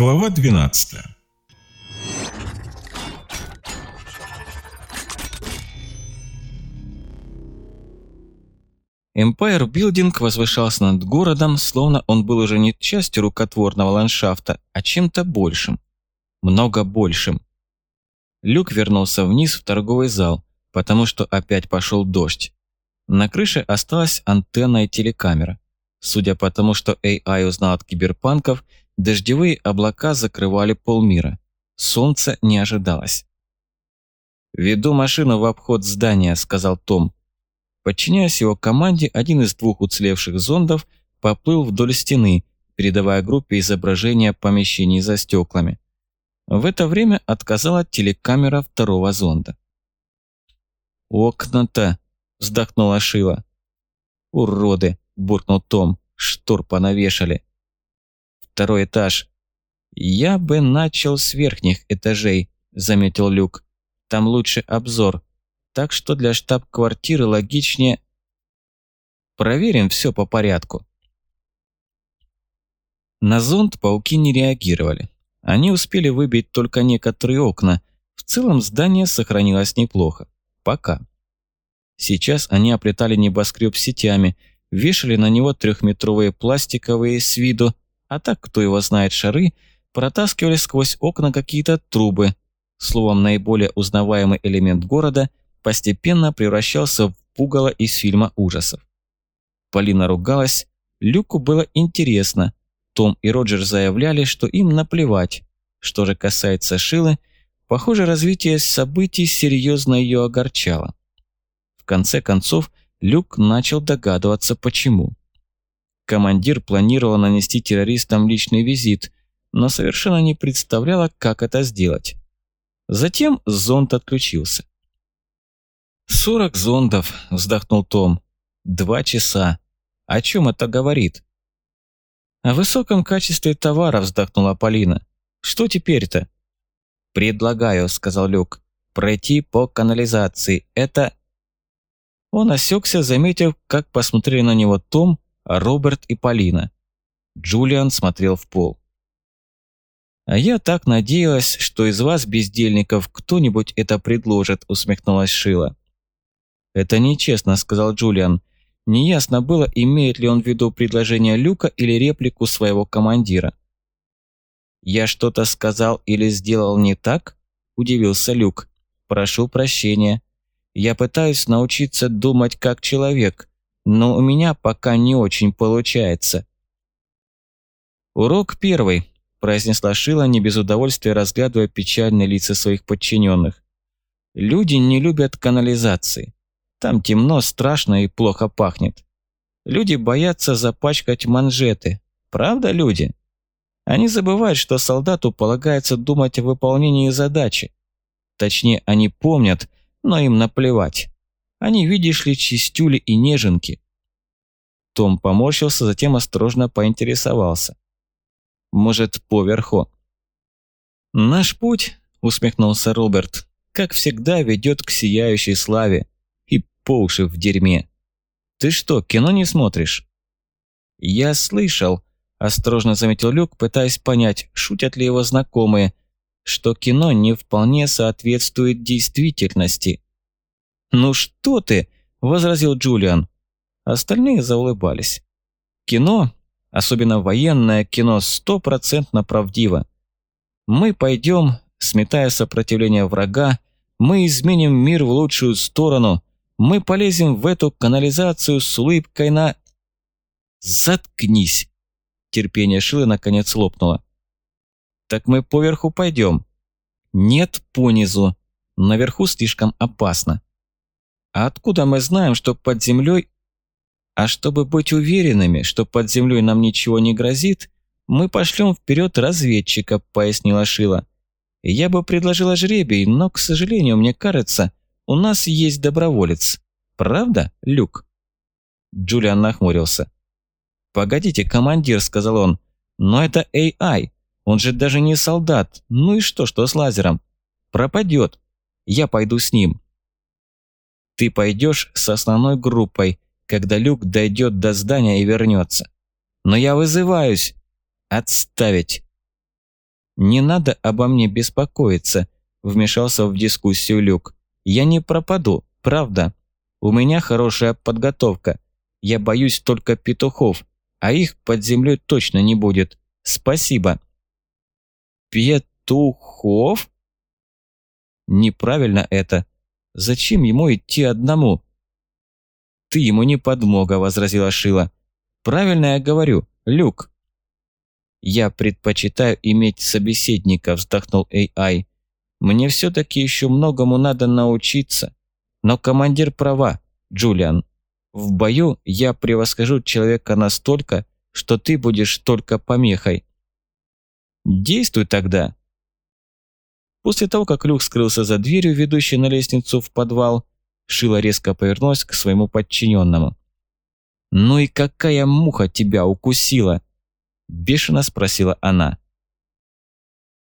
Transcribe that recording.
Глава 12 Empire Building возвышался над городом, словно он был уже не частью рукотворного ландшафта, а чем-то большим. Много большим. Люк вернулся вниз в торговый зал, потому что опять пошел дождь. На крыше осталась антенна и телекамера. Судя по тому, что AI узнал от киберпанков, дождевые облака закрывали полмира. Солнца не ожидалось. «Веду машину в обход здания», — сказал Том. Подчиняясь его команде, один из двух уцелевших зондов поплыл вдоль стены, передавая группе изображения помещений за стеклами. В это время отказала телекамера второго зонда. «Окна-то!» – вздохнула Шила. «Уроды!» – буркнул Том. «Штор понавешали!» «Второй этаж!» «Я бы начал с верхних этажей», – заметил Люк. «Там лучше обзор так что для штаб-квартиры логичнее... Проверим все по порядку. На зонд пауки не реагировали. Они успели выбить только некоторые окна. В целом здание сохранилось неплохо. Пока. Сейчас они оплетали небоскреб сетями, вешали на него трехметровые пластиковые с виду, а так, кто его знает, шары, протаскивали сквозь окна какие-то трубы. Словом, наиболее узнаваемый элемент города постепенно превращался в пугало из фильма ужасов. Полина ругалась, Люку было интересно. Том и Роджер заявляли, что им наплевать. Что же касается Шилы, похоже, развитие событий серьезно ее огорчало. В конце концов, Люк начал догадываться, почему. Командир планировал нанести террористам личный визит, но совершенно не представляла, как это сделать. Затем зонд отключился. «Сорок зондов», – вздохнул Том. «Два часа. О чем это говорит?» «О высоком качестве товара», – вздохнула Полина. «Что теперь-то?» «Предлагаю», – сказал Люк, – «пройти по канализации. Это...» Он осекся, заметив, как посмотрели на него Том, Роберт и Полина. Джулиан смотрел в пол. «А я так надеялась, что из вас, бездельников, кто-нибудь это предложит», – усмехнулась Шила. «Это нечестно», – сказал Джулиан. Неясно было, имеет ли он в виду предложение Люка или реплику своего командира. «Я что-то сказал или сделал не так?» – удивился Люк. «Прошу прощения. Я пытаюсь научиться думать как человек, но у меня пока не очень получается». «Урок первый», – произнесла Шила, не без удовольствия разглядывая печальные лица своих подчиненных. «Люди не любят канализации. Там темно, страшно и плохо пахнет. Люди боятся запачкать манжеты. Правда, люди? Они забывают, что солдату полагается думать о выполнении задачи. Точнее, они помнят, но им наплевать. Они, видишь ли, чистюли и неженки. Том поморщился, затем осторожно поинтересовался. «Может, поверху?» «Наш путь», — усмехнулся Роберт, — «как всегда ведет к сияющей славе по уши в дерьме. Ты что, кино не смотришь? Я слышал, осторожно заметил Люк, пытаясь понять, шутят ли его знакомые, что кино не вполне соответствует действительности. «Ну что ты?» – возразил Джулиан. Остальные заулыбались. Кино, особенно военное кино, стопроцентно правдиво. Мы пойдем, сметая сопротивление врага, мы изменим мир в лучшую сторону, мы полезем в эту канализацию с улыбкой на... Заткнись! Терпение Шилы наконец лопнуло. Так мы поверху пойдем. Нет, понизу. Наверху слишком опасно. А откуда мы знаем, что под землей... А чтобы быть уверенными, что под землей нам ничего не грозит, мы пошлем вперед разведчика, пояснила Шила. Я бы предложила жребий, но, к сожалению, мне кажется, у нас есть доброволец. Правда, Люк?» Джулиан нахмурился. «Погодите, командир», — сказал он. «Но это AI. Он же даже не солдат. Ну и что, что с лазером? Пропадет. Я пойду с ним». «Ты пойдешь с основной группой, когда Люк дойдет до здания и вернется. Но я вызываюсь. Отставить. «Не надо обо мне беспокоиться», – вмешался в дискуссию Люк. «Я не пропаду, правда. У меня хорошая подготовка. Я боюсь только петухов, а их под землей точно не будет. Спасибо». «Петухов?» «Неправильно это. Зачем ему идти одному?» «Ты ему не подмога», – возразила Шила. «Правильно я говорю, Люк». «Я предпочитаю иметь собеседника», – вздохнул AI. «Мне все-таки еще многому надо научиться. Но командир права, Джулиан. В бою я превосхожу человека настолько, что ты будешь только помехой». «Действуй тогда». После того, как Люк скрылся за дверью, ведущей на лестницу в подвал, Шила резко повернулась к своему подчиненному. «Ну и какая муха тебя укусила?» Бешено спросила она.